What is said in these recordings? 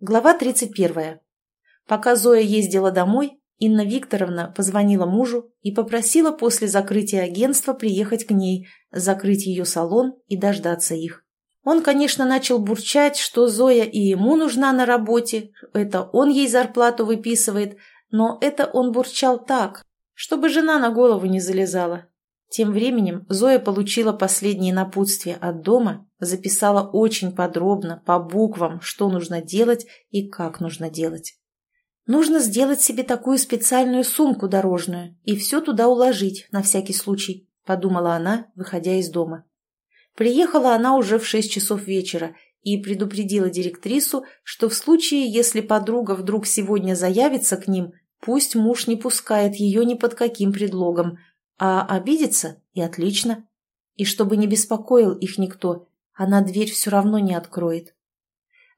Глава 31. Пока Зоя ездила домой, Инна Викторовна позвонила мужу и попросила после закрытия агентства приехать к ней, закрыть ее салон и дождаться их. Он, конечно, начал бурчать, что Зоя и ему нужна на работе, это он ей зарплату выписывает, но это он бурчал так, чтобы жена на голову не залезала. Тем временем Зоя получила последние напутствия от дома, записала очень подробно, по буквам, что нужно делать и как нужно делать. Нужно сделать себе такую специальную сумку дорожную и все туда уложить, на всякий случай, подумала она, выходя из дома. Приехала она уже в шесть часов вечера и предупредила директрису, что в случае, если подруга вдруг сегодня заявится к ним, пусть муж не пускает ее ни под каким предлогом, а обидится и отлично. И чтобы не беспокоил их никто, она дверь все равно не откроет.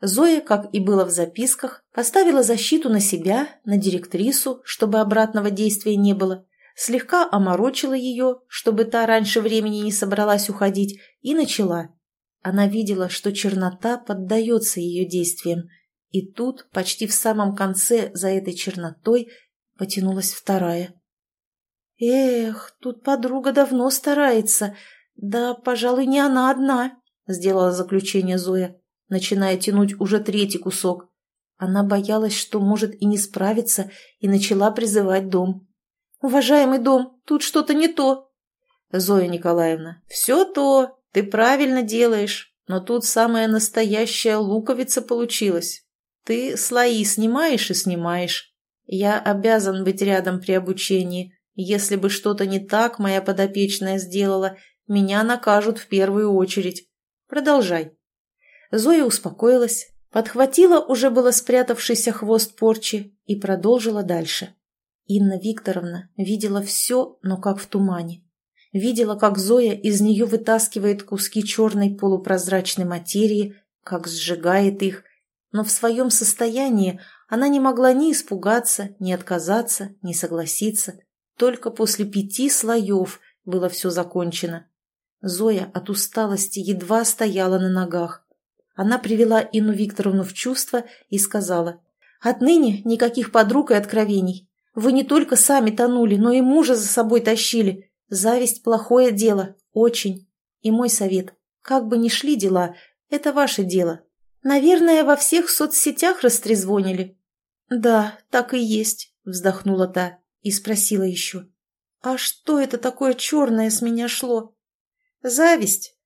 Зоя, как и было в записках, поставила защиту на себя, на директрису, чтобы обратного действия не было, слегка оморочила ее, чтобы та раньше времени не собралась уходить, и начала. Она видела, что чернота поддается ее действиям, и тут, почти в самом конце, за этой чернотой, потянулась вторая. «Эх, тут подруга давно старается. Да, пожалуй, не она одна», — сделала заключение Зоя начиная тянуть уже третий кусок. Она боялась, что может и не справиться, и начала призывать дом. «Уважаемый дом, тут что-то не то!» «Зоя Николаевна, все то, ты правильно делаешь, но тут самая настоящая луковица получилась. Ты слои снимаешь и снимаешь. Я обязан быть рядом при обучении. Если бы что-то не так моя подопечная сделала, меня накажут в первую очередь. Продолжай». Зоя успокоилась, подхватила уже было спрятавшийся хвост порчи и продолжила дальше. Инна Викторовна видела все, но как в тумане. Видела, как Зоя из нее вытаскивает куски черной полупрозрачной материи, как сжигает их, но в своем состоянии она не могла ни испугаться, ни отказаться, ни согласиться. Только после пяти слоев было все закончено. Зоя от усталости едва стояла на ногах. Она привела Инну Викторовну в чувство и сказала, «Отныне никаких подруг и откровений. Вы не только сами тонули, но и мужа за собой тащили. Зависть – плохое дело, очень. И мой совет – как бы ни шли дела, это ваше дело. Наверное, во всех соцсетях растрезвонили». «Да, так и есть», – вздохнула та и спросила еще. «А что это такое черное с меня шло?» «Зависть»,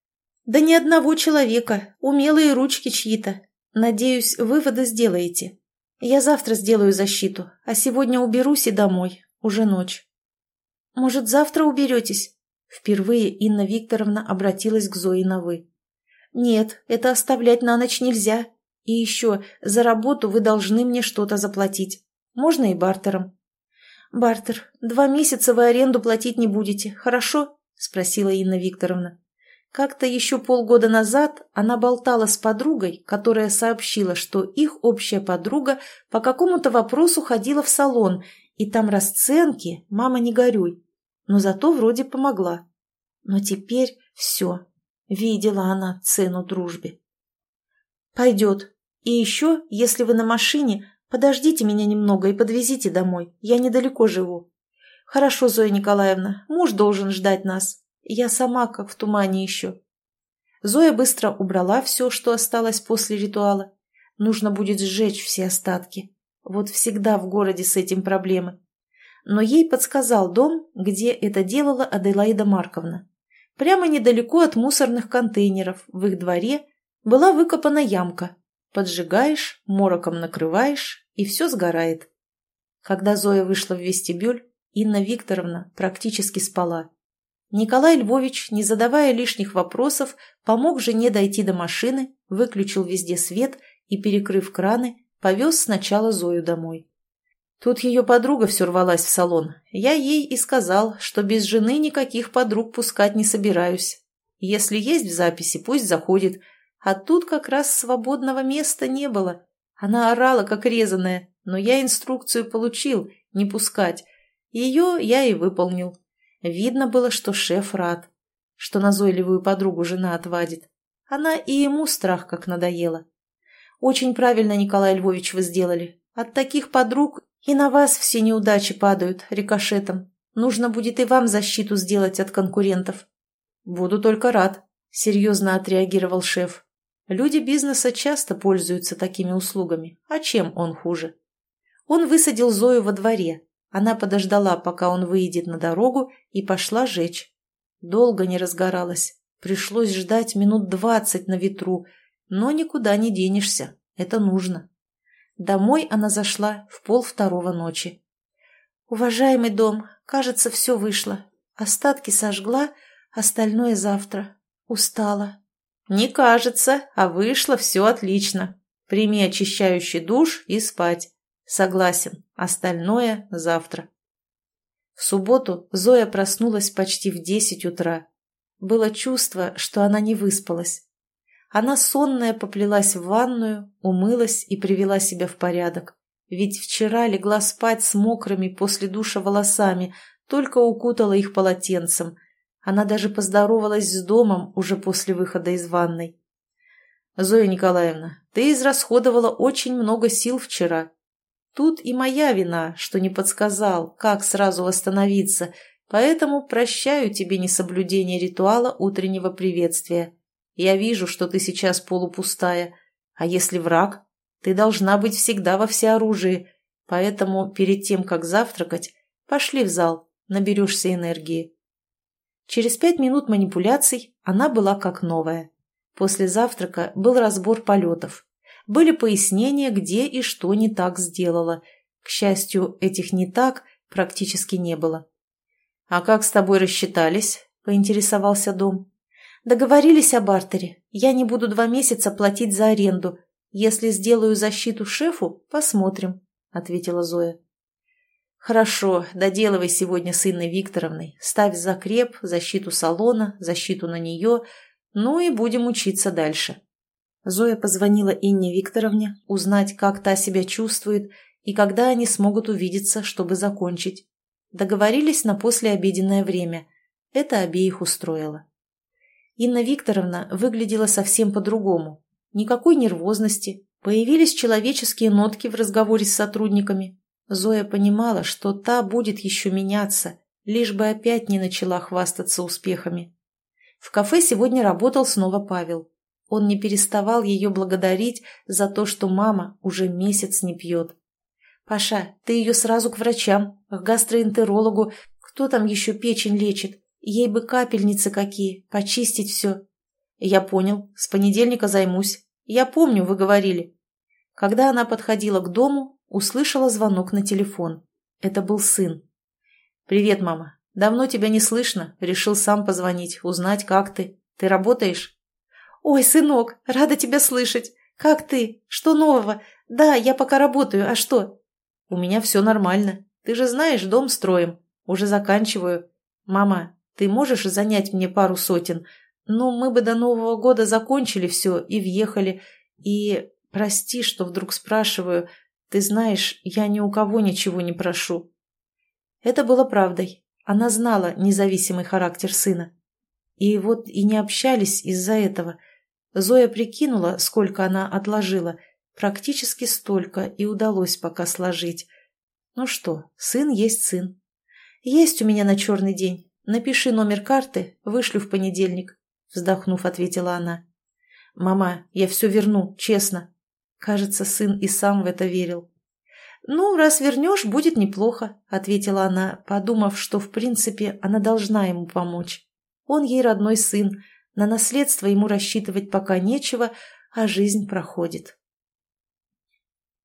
да ни одного человека, умелые ручки чьи-то. Надеюсь, выводы сделаете. Я завтра сделаю защиту, а сегодня уберусь и домой. Уже ночь. Может, завтра уберетесь? Впервые Инна Викторовна обратилась к Зое на «вы». «Нет, это оставлять на ночь нельзя. И еще, за работу вы должны мне что-то заплатить. Можно и бартером». «Бартер, два месяца вы аренду платить не будете, хорошо?» – спросила Инна Викторовна. Как-то еще полгода назад она болтала с подругой, которая сообщила, что их общая подруга по какому-то вопросу ходила в салон, и там расценки, мама не горюй. Но зато вроде помогла. Но теперь все. Видела она цену дружбе. «Пойдет. И еще, если вы на машине, подождите меня немного и подвезите домой. Я недалеко живу». «Хорошо, Зоя Николаевна, муж должен ждать нас. Я сама как в тумане еще. Зоя быстро убрала все, что осталось после ритуала. Нужно будет сжечь все остатки. Вот всегда в городе с этим проблемы. Но ей подсказал дом, где это делала Аделаида Марковна. Прямо недалеко от мусорных контейнеров, в их дворе, была выкопана ямка. Поджигаешь, мороком накрываешь, и все сгорает. Когда Зоя вышла в вестибюль, Инна Викторовна практически спала. Николай Львович, не задавая лишних вопросов, помог жене дойти до машины, выключил везде свет и, перекрыв краны, повез сначала Зою домой. Тут ее подруга все рвалась в салон. Я ей и сказал, что без жены никаких подруг пускать не собираюсь. Если есть в записи, пусть заходит. А тут как раз свободного места не было. Она орала, как резаная, но я инструкцию получил, не пускать. Ее я и выполнил. Видно было, что шеф рад, что назойливую подругу жена отвадит. Она и ему страх как надоела. Очень правильно, Николай Львович, вы сделали. От таких подруг и на вас все неудачи падают рикошетом. Нужно будет и вам защиту сделать от конкурентов. Буду только рад, серьезно отреагировал шеф. Люди бизнеса часто пользуются такими услугами. А чем он хуже? Он высадил Зою во дворе. Она подождала, пока он выйдет на дорогу, и пошла жечь. Долго не разгоралась. Пришлось ждать минут двадцать на ветру, но никуда не денешься, это нужно. Домой она зашла в пол второго ночи. «Уважаемый дом, кажется, все вышло. Остатки сожгла, остальное завтра. Устала». «Не кажется, а вышло все отлично. Прими очищающий душ и спать. Согласен, остальное завтра». В субботу Зоя проснулась почти в десять утра. Было чувство, что она не выспалась. Она сонная поплелась в ванную, умылась и привела себя в порядок. Ведь вчера легла спать с мокрыми после душа волосами, только укутала их полотенцем. Она даже поздоровалась с домом уже после выхода из ванной. «Зоя Николаевна, ты израсходовала очень много сил вчера. Тут и моя вина, что не подсказал, как сразу восстановиться, поэтому прощаю тебе несоблюдение ритуала утреннего приветствия. Я вижу, что ты сейчас полупустая. А если враг? Ты должна быть всегда во всеоружии. Поэтому перед тем, как завтракать, пошли в зал, наберешься энергии. Через пять минут манипуляций она была как новая. После завтрака был разбор полетов. Были пояснения, где и что не так сделала. К счастью, этих «не так» практически не было. «А как с тобой рассчитались?» – поинтересовался дом. Договорились о бартере. Я не буду два месяца платить за аренду. Если сделаю защиту шефу, посмотрим», — ответила Зоя. «Хорошо, доделывай сегодня с Инной Викторовной. Ставь закреп, защиту салона, защиту на нее, ну и будем учиться дальше». Зоя позвонила Инне Викторовне, узнать, как та себя чувствует и когда они смогут увидеться, чтобы закончить. Договорились на послеобеденное время. Это обеих устроило. Инна Викторовна выглядела совсем по-другому. Никакой нервозности, появились человеческие нотки в разговоре с сотрудниками. Зоя понимала, что та будет еще меняться, лишь бы опять не начала хвастаться успехами. В кафе сегодня работал снова Павел. Он не переставал ее благодарить за то, что мама уже месяц не пьет. «Паша, ты ее сразу к врачам, к гастроэнтерологу. Кто там еще печень лечит? Ей бы капельницы какие, почистить все. Я понял, с понедельника займусь. Я помню, вы говорили. Когда она подходила к дому, услышала звонок на телефон. Это был сын. «Привет, мама. Давно тебя не слышно. Решил сам позвонить, узнать, как ты. Ты работаешь?» «Ой, сынок, рада тебя слышать. Как ты? Что нового? Да, я пока работаю. А что?» «У меня все нормально. Ты же знаешь, дом строим. Уже заканчиваю. Мама, ты можешь занять мне пару сотен? Ну, мы бы до Нового года закончили все и въехали. И прости, что вдруг спрашиваю. Ты знаешь, я ни у кого ничего не прошу». Это было правдой. Она знала независимый характер сына. И вот и не общались из-за этого. Зоя прикинула, сколько она отложила. Практически столько и удалось пока сложить. Ну что, сын есть сын. Есть у меня на черный день. «Напиши номер карты, вышлю в понедельник», — вздохнув, ответила она. «Мама, я все верну, честно». Кажется, сын и сам в это верил. «Ну, раз вернешь, будет неплохо», — ответила она, подумав, что, в принципе, она должна ему помочь. Он ей родной сын, на наследство ему рассчитывать пока нечего, а жизнь проходит.